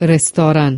restoran